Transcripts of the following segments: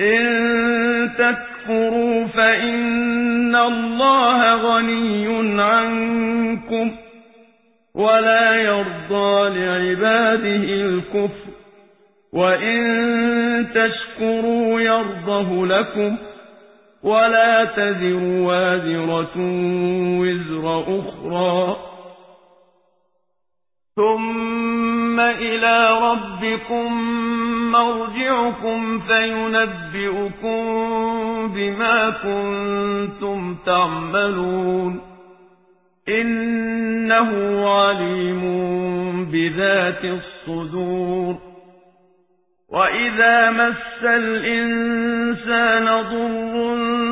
إِن تَكْفُرُوا فَإِنَّ اللَّهَ غَنِيٌّ عَنكُمْ وَلَا يَرْضَىٰ لِعِبَادِهِ الْكُفْرَ ۖ وَإِن تَشْكُرُوا يَرْضَهُ لَكُمْ ۗ وَلَا تَزِرُ وَازِرَةٌ وِزْرَ أُخْرَىٰ ۗ. ثُمَّ إِلَىٰ رَبِّكُم مَّرْجِعُكُمْ فَيُنَبِّئُكُم بِمَا كُنتُمْ تَعْمَلُونَ. إِنَّهُ عَلِيمٌ بِذَاتِ الصُّدُورِ. وَإِذَا مَسَّ الْإِنسَانَ ضُرٌّ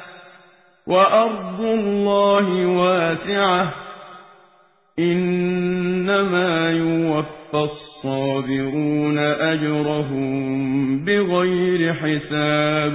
وَأَرْضُ اللَّهِ وَاسِعَةٌ ۗ. إِنَّمَا يُوَفَّى الصَّابِرُونَ أَجْرَهُم بِغَيْرِ حِسَابٍ.